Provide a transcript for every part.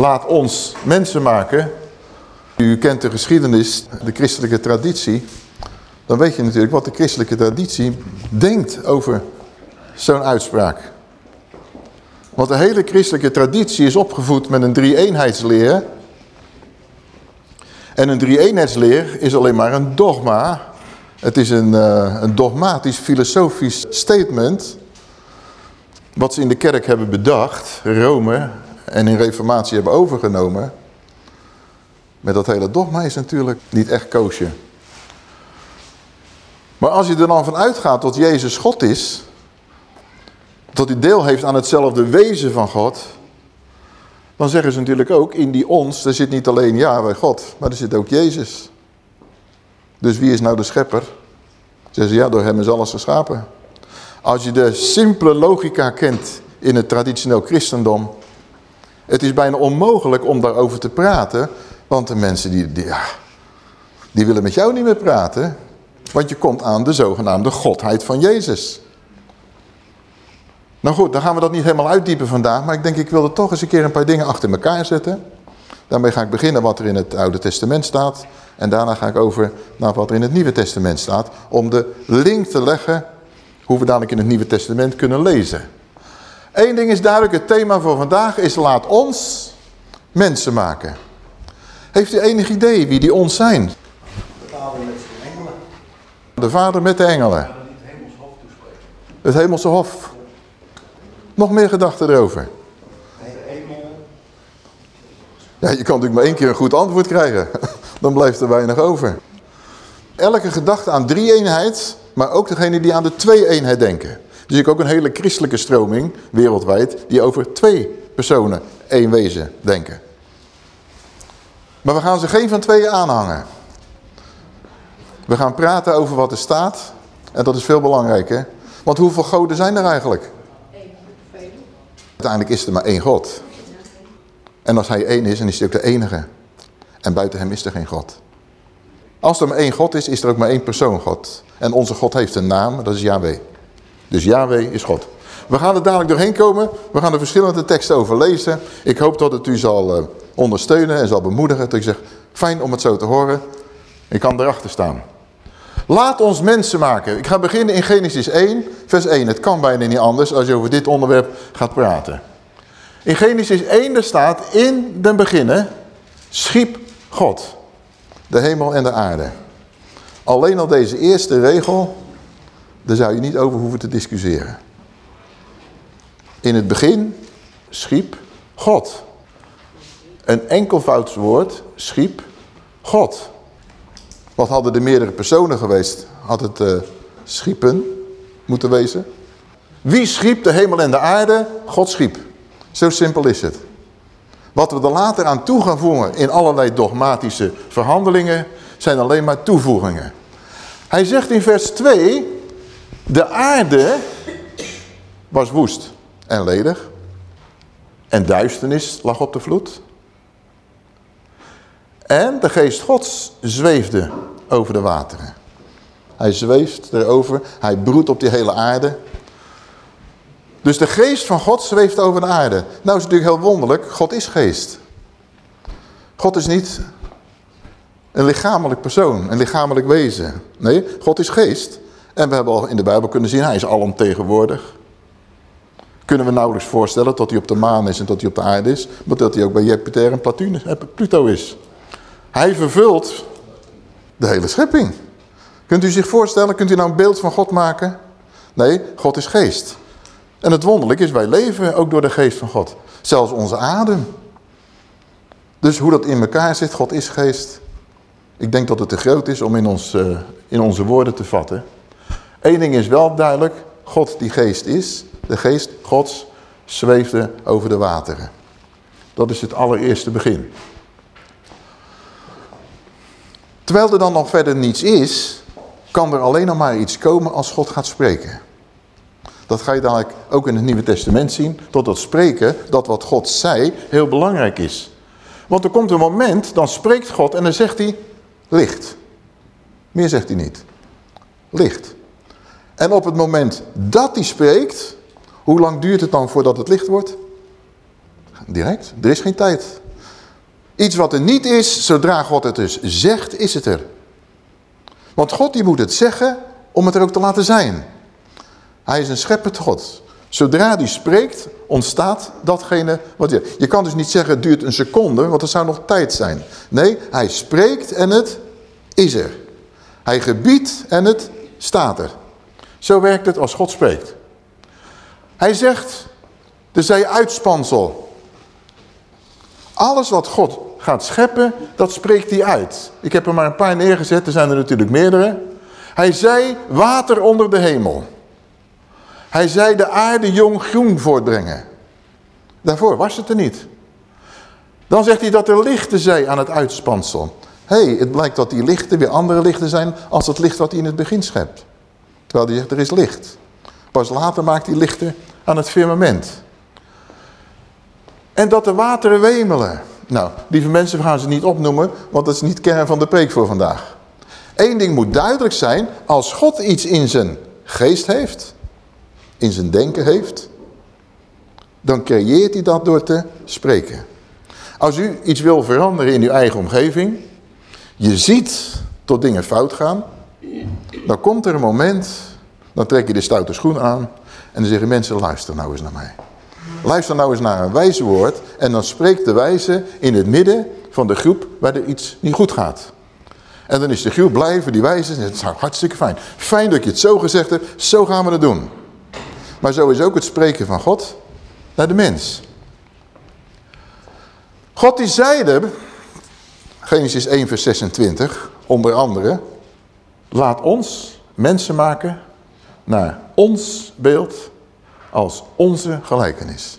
laat ons mensen maken. U kent de geschiedenis, de christelijke traditie. Dan weet je natuurlijk wat de christelijke traditie denkt over zo'n uitspraak. Want de hele christelijke traditie is opgevoed met een drie-eenheidsleer. En een drie-eenheidsleer is alleen maar een dogma. Het is een, uh, een dogmatisch filosofisch statement. Wat ze in de kerk hebben bedacht, Rome en in reformatie hebben overgenomen. Maar dat hele dogma is natuurlijk niet echt koosje. Maar als je er dan van uitgaat dat Jezus God is, dat hij deel heeft aan hetzelfde wezen van God, dan zeggen ze natuurlijk ook, in die ons, er zit niet alleen Yahweh God, maar er zit ook Jezus. Dus wie is nou de schepper? Zeggen ze, ja, door hem is alles geschapen. Als je de simpele logica kent in het traditioneel christendom, het is bijna onmogelijk om daarover te praten, want de mensen die, die, ja, die willen met jou niet meer praten, want je komt aan de zogenaamde godheid van Jezus. Nou goed, dan gaan we dat niet helemaal uitdiepen vandaag, maar ik denk ik wil er toch eens een keer een paar dingen achter elkaar zetten. Daarmee ga ik beginnen wat er in het Oude Testament staat en daarna ga ik over naar wat er in het Nieuwe Testament staat, om de link te leggen hoe we dadelijk in het Nieuwe Testament kunnen lezen. Eén ding is duidelijk, het thema voor vandaag is laat ons mensen maken. Heeft u enig idee wie die ons zijn? De vader met de engelen. De vader met de engelen. Het hemelse hof. Nog meer gedachten erover? Ja, je kan natuurlijk maar één keer een goed antwoord krijgen. Dan blijft er weinig over. Elke gedachte aan drie-eenheid, maar ook degene die aan de twee-eenheid denken. Dus ik ook een hele christelijke stroming, wereldwijd, die over twee personen, één wezen denken. Maar we gaan ze geen van tweeën aanhangen. We gaan praten over wat er staat. En dat is veel belangrijker. Want hoeveel goden zijn er eigenlijk? Uiteindelijk is er maar één God. En als hij één is, dan is hij ook de enige. En buiten hem is er geen God. Als er maar één God is, is er ook maar één persoon God. En onze God heeft een naam, dat is Yahweh. Dus Yahweh is God. We gaan er dadelijk doorheen komen. We gaan de verschillende teksten overlezen. Ik hoop dat het u zal uh, ondersteunen en zal bemoedigen. Dat ik zeg, fijn om het zo te horen. Ik kan erachter staan. Laat ons mensen maken. Ik ga beginnen in Genesis 1, vers 1. Het kan bijna niet anders als je over dit onderwerp gaat praten. In Genesis 1 er staat, in den beginnen schiep God de hemel en de aarde. Alleen al deze eerste regel, daar zou je niet over hoeven te discussiëren. In het begin schiep God. Een enkelvouds woord schiep God. Wat hadden de meerdere personen geweest? Had het uh, schiepen moeten wezen? Wie schiep de hemel en de aarde? God schiep. Zo simpel is het. Wat we er later aan toe gaan voegen in allerlei dogmatische verhandelingen, zijn alleen maar toevoegingen. Hij zegt in vers 2, de aarde was woest en ledig. En duisternis lag op de vloed. En de geest gods zweefde over de wateren. Hij zweeft erover, hij broedt op die hele aarde. Dus de geest van God zweeft over de aarde. Nou is het natuurlijk heel wonderlijk, God is geest. God is niet een lichamelijk persoon, een lichamelijk wezen. Nee, God is geest. En we hebben al in de Bijbel kunnen zien, hij is alomtegenwoordig. Kunnen we nauwelijks voorstellen dat hij op de maan is en dat hij op de aarde is. Maar dat hij ook bij Jupiter en Pluto is. Hij vervult de hele schepping. Kunt u zich voorstellen, kunt u nou een beeld van God maken? Nee, God is geest. En het wonderlijke is, wij leven ook door de geest van God. Zelfs onze adem. Dus hoe dat in elkaar zit, God is geest. Ik denk dat het te groot is om in, ons, uh, in onze woorden te vatten. Eén ding is wel duidelijk, God die geest is, de geest Gods zweefde over de wateren. Dat is het allereerste begin. Terwijl er dan nog verder niets is, kan er alleen nog maar iets komen als God gaat spreken. Dat ga je dadelijk ook in het Nieuwe Testament zien. Tot dat spreken, dat wat God zei, heel belangrijk is. Want er komt een moment, dan spreekt God en dan zegt hij, licht. Meer zegt hij niet. Licht. En op het moment dat hij spreekt, hoe lang duurt het dan voordat het licht wordt? Direct. Er is geen tijd. Iets wat er niet is, zodra God het dus zegt, is het er. Want God die moet het zeggen om het er ook te laten zijn. Hij is een scheppend God. Zodra die spreekt, ontstaat datgene wat je... Je kan dus niet zeggen het duurt een seconde, want dat zou nog tijd zijn. Nee, hij spreekt en het is er. Hij gebiedt en het staat er. Zo werkt het als God spreekt. Hij zegt, de zij uitspansel. Alles wat God gaat scheppen, dat spreekt hij uit. Ik heb er maar een paar neergezet, er zijn er natuurlijk meerdere. Hij zei water onder de hemel. Hij zei de aarde jong groen voortbrengen. Daarvoor was het er niet. Dan zegt hij dat er lichten zijn aan het uitspansel. Hé, hey, het blijkt dat die lichten weer andere lichten zijn als het licht wat hij in het begin schept. Terwijl hij zegt er is licht. Pas later maakt hij lichten aan het firmament. En dat de wateren wemelen. Nou, lieve mensen, we gaan ze niet opnoemen, want dat is niet kern van de preek voor vandaag. Eén ding moet duidelijk zijn, als God iets in zijn geest heeft, in zijn denken heeft, dan creëert hij dat door te spreken. Als u iets wil veranderen in uw eigen omgeving, je ziet dat dingen fout gaan, dan komt er een moment, dan trek je de stoute schoen aan en dan zeggen mensen, luister nou eens naar mij. Luister nou eens naar een wijze woord en dan spreekt de wijze in het midden van de groep waar er iets niet goed gaat. En dan is de groep blij voor die wijze en het is hartstikke fijn. Fijn dat je het zo gezegd hebt, zo gaan we het doen. Maar zo is ook het spreken van God naar de mens. God die zeide, Genesis 1 vers 26, onder andere, laat ons mensen maken naar ons beeld als onze gelijkenis.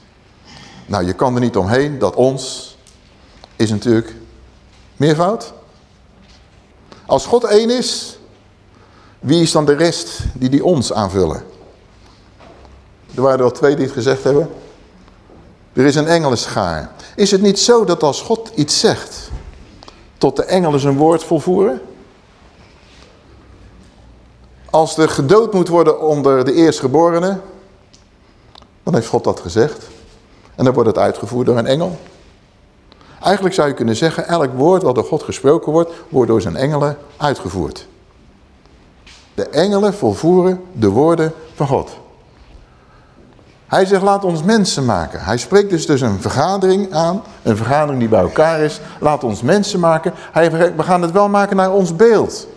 Nou, je kan er niet omheen dat ons is natuurlijk meervoud. Als God één is, wie is dan de rest die die ons aanvullen? Er waren er al twee die het gezegd hebben. Er is een engelenschaar. Is het niet zo dat als God iets zegt, tot de engelen zijn woord volvoeren? Als er gedood moet worden onder de eerstgeborene, dan heeft God dat gezegd. En dan wordt het uitgevoerd door een engel. Eigenlijk zou je kunnen zeggen, elk woord wat door God gesproken wordt, wordt door zijn engelen uitgevoerd. De engelen volvoeren de woorden van God. Hij zegt, laat ons mensen maken. Hij spreekt dus dus een vergadering aan, een vergadering die bij elkaar is. Laat ons mensen maken. Hij, we gaan het wel maken naar ons beeld.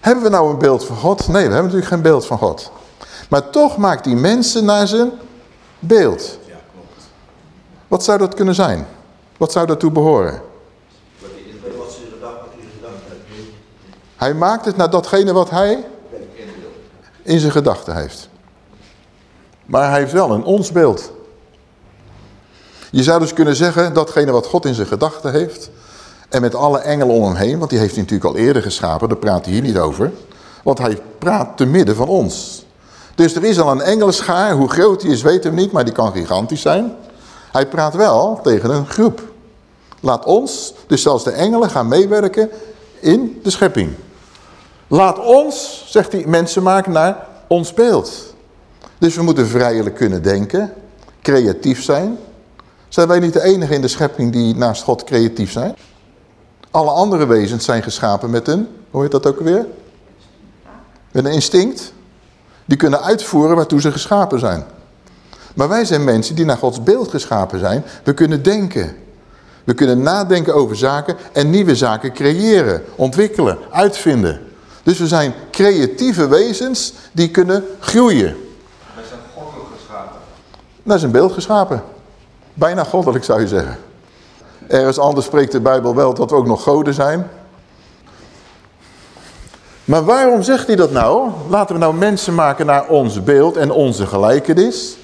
Hebben we nou een beeld van God? Nee, we hebben natuurlijk geen beeld van God. Maar toch maakt hij mensen naar zijn beeld. Ja, klopt. Wat zou dat kunnen zijn? Wat zou daartoe behoren? Hij maakt het naar datgene wat hij in zijn gedachten heeft. Maar hij heeft wel een ons beeld. Je zou dus kunnen zeggen, datgene wat God in zijn gedachten heeft... en met alle engelen om hem heen, want die heeft hij natuurlijk al eerder geschapen... daar praat hij hier niet over. Want hij praat te midden van ons. Dus er is al een engelenschaar, hoe groot die is weten we niet... maar die kan gigantisch zijn. Hij praat wel tegen een groep. Laat ons, dus zelfs de engelen, gaan meewerken in de schepping. Laat ons, zegt hij, mensen maken naar ons beeld. Dus we moeten vrijelijk kunnen denken, creatief zijn. Zijn wij niet de enige in de schepping die naast God creatief zijn? Alle andere wezens zijn geschapen met een, hoe heet dat ook weer? Met een instinct. Die kunnen uitvoeren waartoe ze geschapen zijn. Maar wij zijn mensen die naar Gods beeld geschapen zijn. We kunnen denken. We kunnen nadenken over zaken en nieuwe zaken creëren, ontwikkelen, uitvinden. Dus we zijn creatieve wezens die kunnen groeien. Dat is een beeld geschapen. Bijna goddelijk zou je zeggen. Ergens anders spreekt de Bijbel wel dat we ook nog goden zijn. Maar waarom zegt hij dat nou? Laten we nou mensen maken naar ons beeld en onze gelijkenis.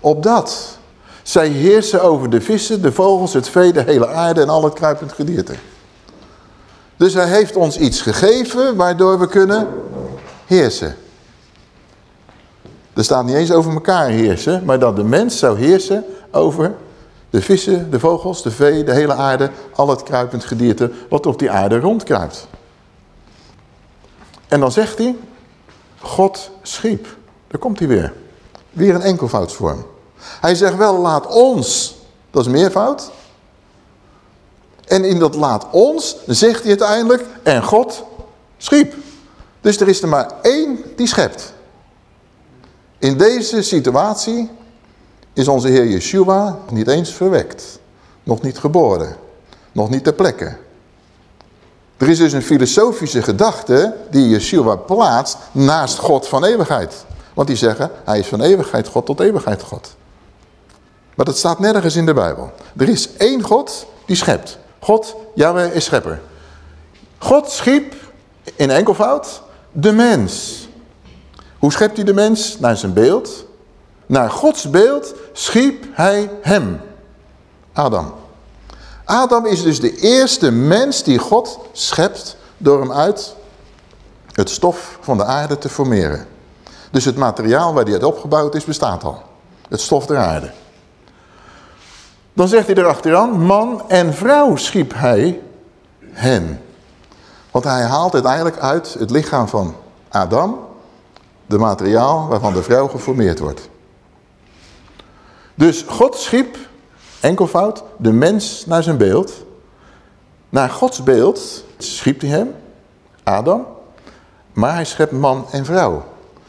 Opdat zij heersen over de vissen, de vogels, het vee, de hele aarde en al het kruipend gedierte. Dus hij heeft ons iets gegeven waardoor we kunnen heersen. Er staat niet eens over elkaar heersen, maar dat de mens zou heersen over de vissen, de vogels, de vee, de hele aarde, al het kruipend gedierte wat op die aarde rondkruipt. En dan zegt hij, God schiep. Daar komt hij weer. Weer een enkelvoudsvorm. Hij zegt wel, laat ons Dat is meervoud. En in dat laat ons, zegt hij uiteindelijk, en God schiep. Dus er is er maar één die schept. In deze situatie is onze Heer Yeshua niet eens verwekt. Nog niet geboren. Nog niet ter plekke. Er is dus een filosofische gedachte die Yeshua plaatst naast God van eeuwigheid. Want die zeggen, hij is van eeuwigheid God tot eeuwigheid God. Maar dat staat nergens in de Bijbel. Er is één God die schept. God, Yahweh is schepper. God schiep in enkelvoud de mens. Hoe schept hij de mens? Naar zijn beeld. Naar Gods beeld schiep hij hem. Adam. Adam is dus de eerste mens die God schept door hem uit het stof van de aarde te formeren. Dus het materiaal waar hij uit opgebouwd is, bestaat al. Het stof der aarde. Dan zegt hij erachteraan, man en vrouw schiep hij hen. Want hij haalt uiteindelijk uit het lichaam van Adam de materiaal waarvan de vrouw geformeerd wordt. Dus God schiep, enkelvoud, de mens naar zijn beeld. Naar Gods beeld schiep hij hem, Adam, maar hij schept man en vrouw.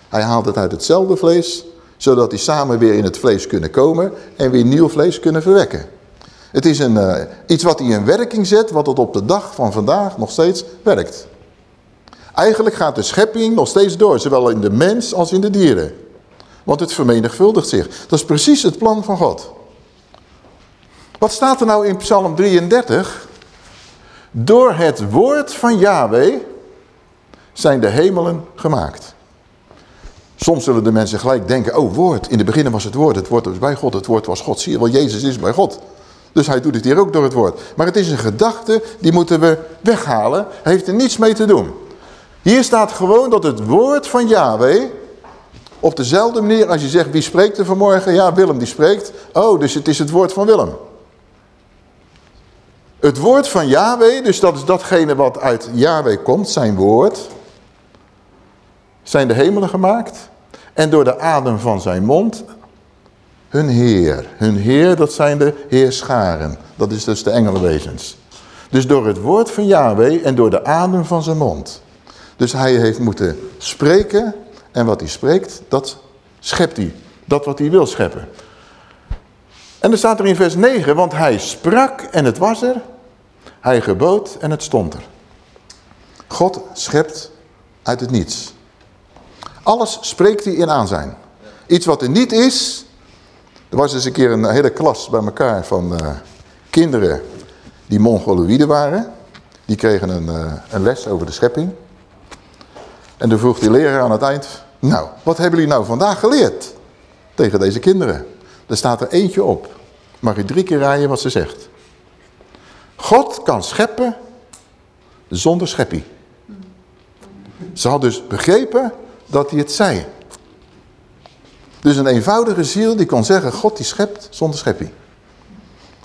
Hij haalt het uit hetzelfde vlees, zodat die samen weer in het vlees kunnen komen en weer nieuw vlees kunnen verwekken. Het is een, uh, iets wat hij in werking zet, wat het op de dag van vandaag nog steeds werkt. Eigenlijk gaat de schepping nog steeds door, zowel in de mens als in de dieren. Want het vermenigvuldigt zich. Dat is precies het plan van God. Wat staat er nou in Psalm 33? Door het woord van Yahweh zijn de hemelen gemaakt. Soms zullen de mensen gelijk denken, oh woord, in de beginnen was het woord, het woord was bij God, het woord was God. Zie je wel, Jezus is bij God. Dus hij doet het hier ook door het woord. Maar het is een gedachte, die moeten we weghalen. Heeft er niets mee te doen. Hier staat gewoon dat het woord van Yahweh, op dezelfde manier als je zegt, wie spreekt er vanmorgen? Ja, Willem die spreekt. Oh, dus het is het woord van Willem. Het woord van Yahweh, dus dat is datgene wat uit Yahweh komt, zijn woord, zijn de hemelen gemaakt. En door de adem van zijn mond, hun Heer. Hun Heer, dat zijn de heerscharen. Dat is dus de engelenwezens. Dus door het woord van Yahweh en door de adem van zijn mond. Dus hij heeft moeten spreken en wat hij spreekt, dat schept hij. Dat wat hij wil scheppen. En dan staat er in vers 9, want hij sprak en het was er. Hij gebood en het stond er. God schept uit het niets. Alles spreekt hij in aanzijn. Iets wat er niet is. Er was eens een keer een hele klas bij elkaar van uh, kinderen die mongoloïden waren. Die kregen een, uh, een les over de schepping. En toen vroeg die leraar aan het eind, nou, wat hebben jullie nou vandaag geleerd? Tegen deze kinderen. Er staat er eentje op. Mag je drie keer rijden wat ze zegt. God kan scheppen zonder scheppie. Ze had dus begrepen dat hij het zei. Dus een eenvoudige ziel die kon zeggen, God die schept zonder scheppie.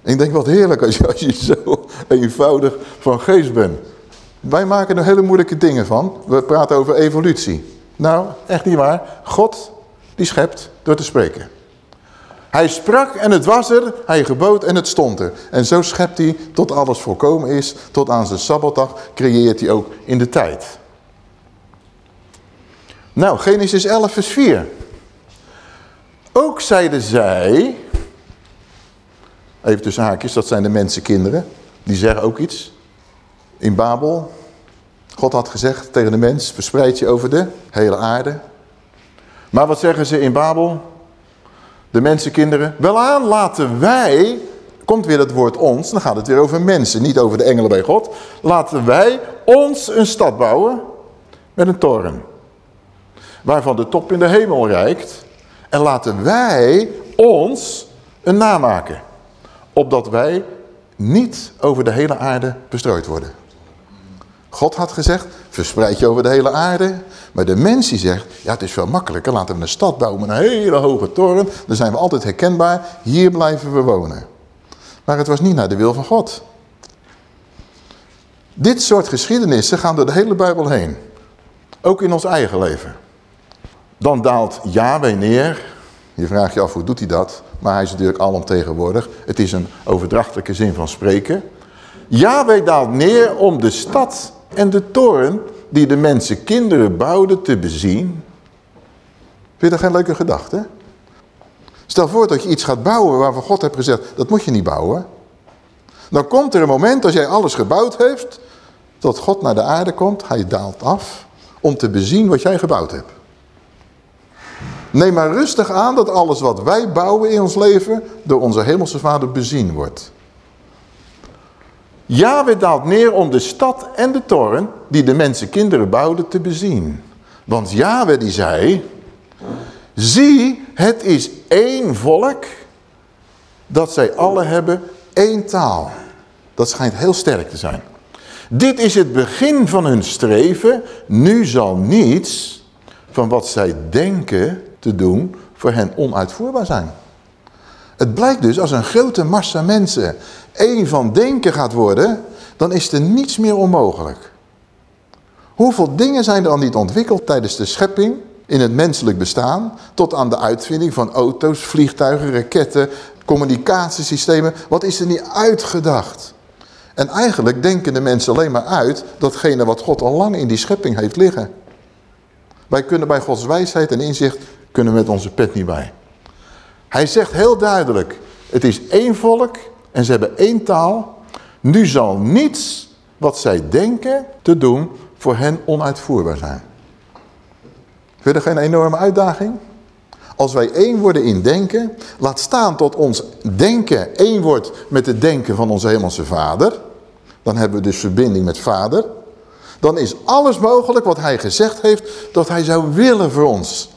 Ik denk wat heerlijk als je zo eenvoudig van geest bent. Wij maken er hele moeilijke dingen van. We praten over evolutie. Nou, echt niet waar. God, die schept door te spreken. Hij sprak en het was er, hij gebood en het stond er. En zo schept hij tot alles volkomen is, tot aan zijn Sabbatdag creëert hij ook in de tijd. Nou, Genesis 11 vers 4. Ook zeiden zij, even tussen haakjes, dat zijn de mensenkinderen, die zeggen ook iets in Babel. God had gezegd tegen de mens, verspreid je over de hele aarde. Maar wat zeggen ze in Babel? De mensenkinderen, welaan laten wij, komt weer het woord ons, dan gaat het weer over mensen, niet over de engelen bij God. Laten wij ons een stad bouwen met een toren. Waarvan de top in de hemel reikt. En laten wij ons een naam maken. Opdat wij niet over de hele aarde bestrooid worden. God had gezegd, verspreid je over de hele aarde. Maar de mens die zegt, ja het is veel makkelijker. Laten we een stad bouwen met een hele hoge toren. Dan zijn we altijd herkenbaar. Hier blijven we wonen. Maar het was niet naar de wil van God. Dit soort geschiedenissen gaan door de hele Bijbel heen. Ook in ons eigen leven. Dan daalt Yahweh neer. Je vraagt je af, hoe doet hij dat? maar hij is natuurlijk alomtegenwoordig. Het is een overdrachtelijke zin van spreken. Yahweh daalt neer om de stad en de toren die de mensen kinderen bouwden te bezien. Vind je dat geen leuke gedachte? Stel voor dat je iets gaat bouwen waarvan God heeft gezegd, dat moet je niet bouwen. Dan komt er een moment als jij alles gebouwd heeft, dat God naar de aarde komt, hij daalt af om te bezien wat jij gebouwd hebt. Neem maar rustig aan dat alles wat wij bouwen in ons leven door onze hemelse vader bezien wordt. Yahweh daalt neer om de stad en de toren die de mensen kinderen bouwden te bezien. Want Yahweh die zei, zie het is één volk dat zij alle hebben één taal. Dat schijnt heel sterk te zijn. Dit is het begin van hun streven. Nu zal niets van wat zij denken te doen voor hen onuitvoerbaar zijn. Het blijkt dus als een grote massa mensen één van denken gaat worden, dan is er niets meer onmogelijk. Hoeveel dingen zijn er al niet ontwikkeld tijdens de schepping in het menselijk bestaan, tot aan de uitvinding van auto's, vliegtuigen, raketten, communicatiesystemen. Wat is er niet uitgedacht? En eigenlijk denken de mensen alleen maar uit datgene wat God al lang in die schepping heeft liggen. Wij kunnen bij Gods wijsheid en inzicht kunnen met onze pet niet bij. Hij zegt heel duidelijk, het is één volk en ze hebben één taal. Nu zal niets wat zij denken te doen voor hen onuitvoerbaar zijn. Vind je geen enorme uitdaging? Als wij één worden in denken, laat staan tot ons denken één wordt met het denken van onze hemelse vader. Dan hebben we dus verbinding met vader. Dan is alles mogelijk wat hij gezegd heeft dat hij zou willen voor ons.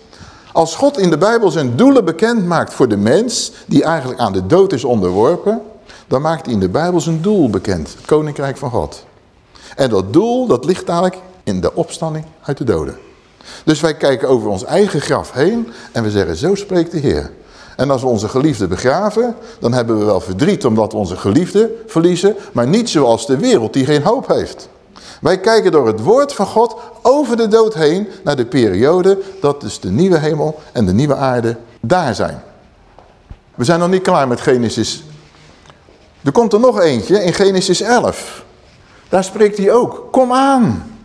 Als God in de Bijbel zijn doelen bekend maakt voor de mens, die eigenlijk aan de dood is onderworpen, dan maakt hij in de Bijbel zijn doel bekend, het Koninkrijk van God. En dat doel, dat ligt eigenlijk in de opstanding uit de doden. Dus wij kijken over ons eigen graf heen en we zeggen, zo spreekt de Heer. En als we onze geliefde begraven, dan hebben we wel verdriet omdat we onze geliefde verliezen, maar niet zoals de wereld die geen hoop heeft. Wij kijken door het woord van God over de dood heen naar de periode dat dus de nieuwe hemel en de nieuwe aarde daar zijn. We zijn nog niet klaar met Genesis. Er komt er nog eentje in Genesis 11. Daar spreekt hij ook. Kom aan.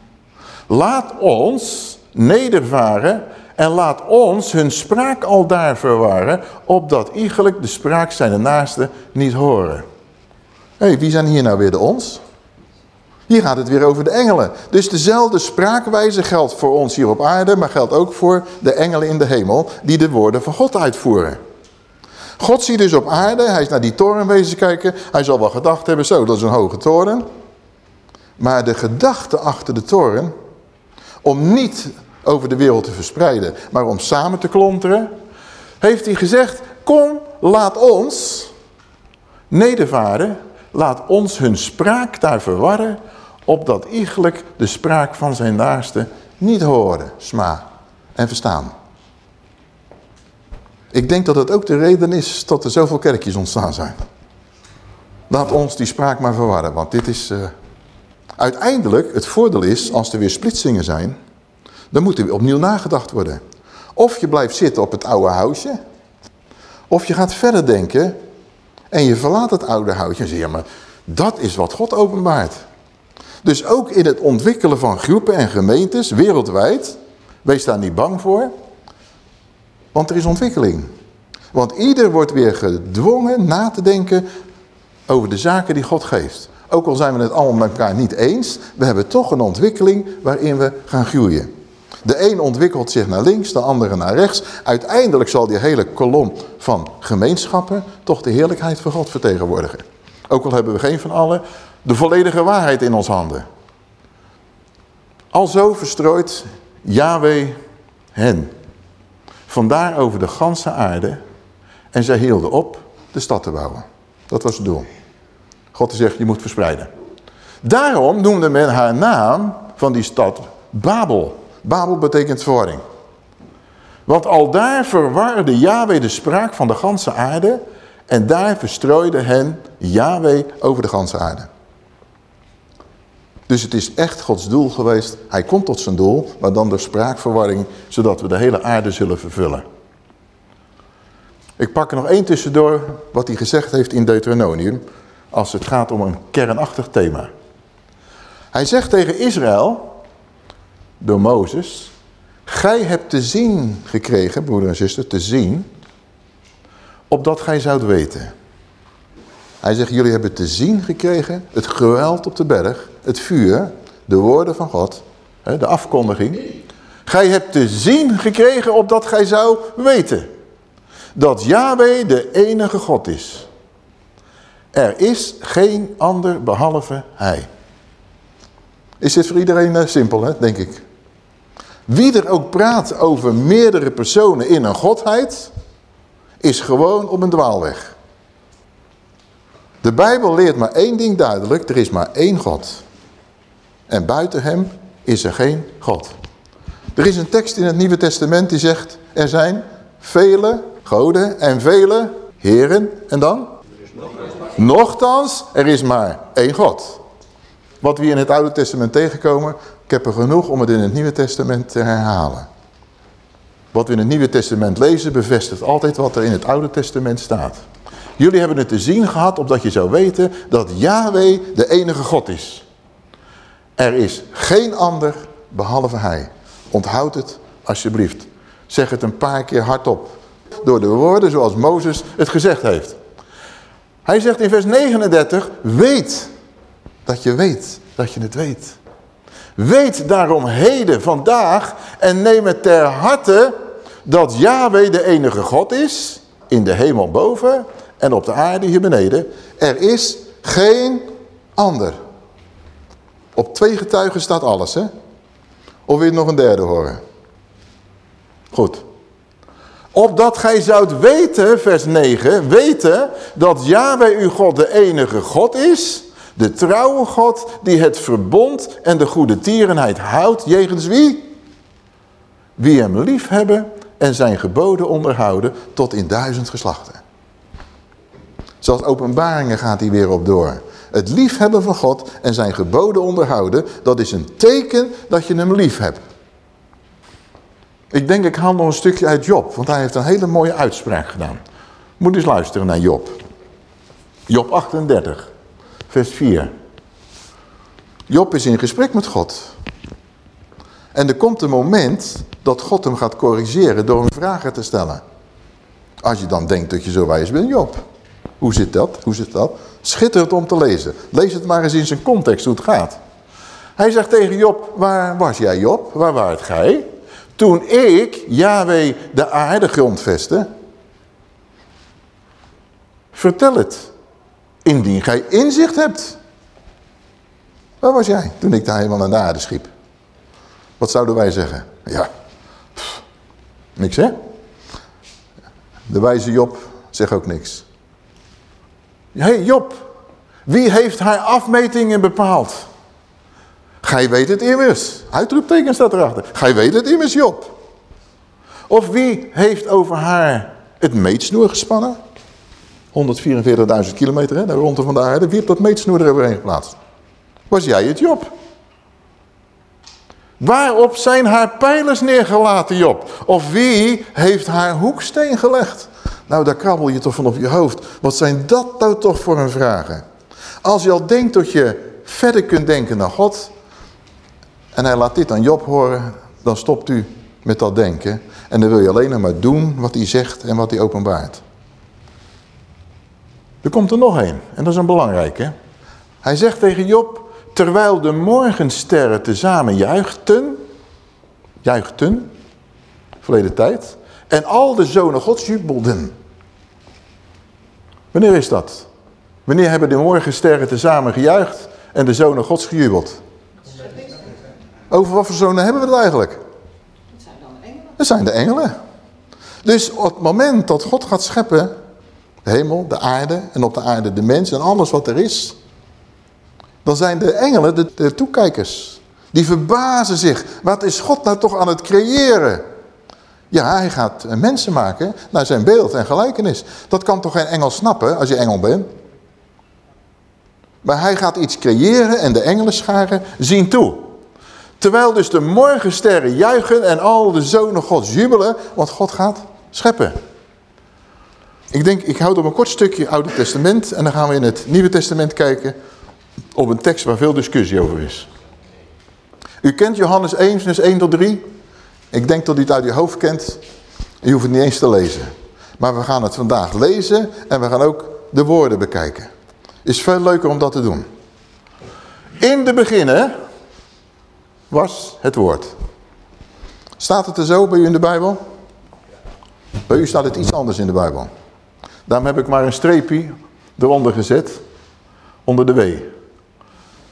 Laat ons nedervaren en laat ons hun spraak al daar verwarren, opdat iegelijk de spraak zijn naaste niet horen. Hé, hey, wie zijn hier nou weer de ons? Hier gaat het weer over de engelen. Dus dezelfde spraakwijze geldt voor ons hier op aarde, maar geldt ook voor de engelen in de hemel, die de woorden van God uitvoeren. God ziet dus op aarde, hij is naar die toren wezen kijken, hij zal wel gedacht hebben, zo, dat is een hoge toren. Maar de gedachte achter de toren, om niet over de wereld te verspreiden, maar om samen te klonteren, heeft hij gezegd, kom, laat ons nedervaren, laat ons hun spraak daar verwarren, opdat iegelijk de spraak van zijn naaste niet horen, sma en verstaan. Ik denk dat het ook de reden is dat er zoveel kerkjes ontstaan zijn. Laat ons die spraak maar verwarren, want dit is... Uh... Uiteindelijk, het voordeel is, als er weer splitsingen zijn, dan moet er weer opnieuw nagedacht worden. Of je blijft zitten op het oude huisje, of je gaat verder denken en je verlaat het oude huisje en zegt, ja maar dat is wat God openbaart. Dus ook in het ontwikkelen van groepen en gemeentes wereldwijd, wees daar niet bang voor, want er is ontwikkeling. Want ieder wordt weer gedwongen na te denken over de zaken die God geeft. Ook al zijn we het allemaal met elkaar niet eens, we hebben toch een ontwikkeling waarin we gaan groeien. De een ontwikkelt zich naar links, de andere naar rechts. Uiteindelijk zal die hele kolom van gemeenschappen toch de heerlijkheid van God vertegenwoordigen. Ook al hebben we geen van allen de volledige waarheid in ons handen. Alzo verstrooit Yahweh hen. Vandaar over de ganse aarde. En zij hielden op de stad te bouwen. Dat was het doel. God zegt, je moet verspreiden. Daarom noemde men haar naam van die stad Babel. Babel betekent verwarring. Want al daar verwarde Yahweh de spraak van de ganse aarde. En daar verstrooide hen Yahweh over de ganse aarde. Dus het is echt Gods doel geweest. Hij komt tot zijn doel, maar dan door spraakverwarring, zodat we de hele aarde zullen vervullen. Ik pak er nog één tussendoor wat hij gezegd heeft in Deuteronomium. Als het gaat om een kernachtig thema. Hij zegt tegen Israël, door Mozes. Gij hebt te zien gekregen, broeder en zuster, te zien. Opdat gij zoudt weten. Hij zegt, jullie hebben te zien gekregen het geweld op de berg, het vuur, de woorden van God, de afkondiging. Gij hebt te zien gekregen opdat gij zou weten dat Yahweh de enige God is. Er is geen ander behalve Hij. Is dit voor iedereen eh, simpel, hè? denk ik. Wie er ook praat over meerdere personen in een godheid, is gewoon op een dwaalweg. De Bijbel leert maar één ding duidelijk, er is maar één God. En buiten hem is er geen God. Er is een tekst in het Nieuwe Testament die zegt, er zijn vele goden en vele heren. En dan? Nochtans, er is maar één God. Wat we in het Oude Testament tegenkomen, ik heb er genoeg om het in het Nieuwe Testament te herhalen. Wat we in het Nieuwe Testament lezen bevestigt altijd wat er in het Oude Testament staat. Jullie hebben het te zien gehad opdat je zou weten dat Yahweh de enige God is. Er is geen ander behalve hij. Onthoud het alsjeblieft. Zeg het een paar keer hardop. Door de woorden zoals Mozes het gezegd heeft. Hij zegt in vers 39, weet dat je weet dat je het weet. Weet daarom heden, vandaag, en neem het ter harte dat Yahweh de enige God is, in de hemel boven en op de aarde hier beneden. Er is geen ander. Op twee getuigen staat alles, hè? Of wil je nog een derde horen? Goed. Opdat gij zoudt weten, vers 9, weten dat Yahweh uw God de enige God is, de trouwe God die het verbond en de goede tierenheid houdt, jegens wie? Wie hem lief hebben en zijn geboden onderhouden tot in duizend geslachten. Zoals openbaringen gaat hij weer op door. Het liefhebben van God en zijn geboden onderhouden, dat is een teken dat je hem lief hebt. Ik denk ik haal nog een stukje uit Job, want hij heeft een hele mooie uitspraak gedaan. Moet eens luisteren naar Job. Job 38, vers 4. Job is in gesprek met God. En er komt een moment dat God hem gaat corrigeren door hem vragen te stellen. Als je dan denkt dat je zo wijs bent, Job. Hoe zit dat? Hoe zit dat? Schitterend om te lezen. Lees het maar eens in zijn context hoe het gaat. Hij zegt tegen Job, waar was jij Job? Waar waart gij? Toen ik, Yahweh, de aarde grondvestte. Vertel het. Indien gij inzicht hebt. Waar was jij toen ik de helemaal naar de aarde schiep? Wat zouden wij zeggen? Ja, niks hè? De wijze Job zegt ook niks. Hey Job, wie heeft haar afmetingen bepaald? Gij weet het immers. Uitroepteken staat erachter. Gij weet het immers Job. Of wie heeft over haar het meetsnoer gespannen? 144.000 kilometer, hè, de van de aarde. Wie heeft dat meetsnoer er overheen geplaatst? Was jij het Job? Waarop zijn haar pijlers neergelaten, Job? Of wie heeft haar hoeksteen gelegd? Nou, daar krabbel je toch van op je hoofd. Wat zijn dat nou toch voor een vragen? Als je al denkt dat je verder kunt denken naar God... en hij laat dit aan Job horen, dan stopt u met dat denken. En dan wil je alleen maar doen wat hij zegt en wat hij openbaart. Er komt er nog een, en dat is een belangrijke. Hij zegt tegen Job, terwijl de morgensterren tezamen juichten, juichten, verleden tijd, en al de zonen gods jubelden. Wanneer is dat? Wanneer hebben de morgensterren tezamen gejuicht en de zonen gods gejubeld? Over wat voor zonen hebben we het eigenlijk? Dat zijn dan de engelen. Zijn de engelen. Dus op het moment dat God gaat scheppen, de hemel, de aarde en op de aarde de mens en alles wat er is, dan zijn de engelen de toekijkers. Die verbazen zich. Wat is God nou toch aan het creëren? Ja, hij gaat mensen maken naar zijn beeld en gelijkenis. Dat kan toch geen engel snappen als je engel bent? Maar hij gaat iets creëren en de engelenscharen zien toe. Terwijl dus de morgensterren juichen en al de zonen gods jubelen, want God gaat scheppen. Ik denk, ik houd op een kort stukje Oude Testament en dan gaan we in het Nieuwe Testament kijken op een tekst waar veel discussie over is. U kent Johannes 1, vers 1 tot 3. Ik denk dat u het uit uw hoofd kent. Je hoeft het niet eens te lezen. Maar we gaan het vandaag lezen en we gaan ook de woorden bekijken. Is veel leuker om dat te doen. In de beginnen was het woord. Staat het er zo bij u in de Bijbel? Bij u staat het iets anders in de Bijbel. Daarom heb ik maar een streepje eronder gezet. Onder de W.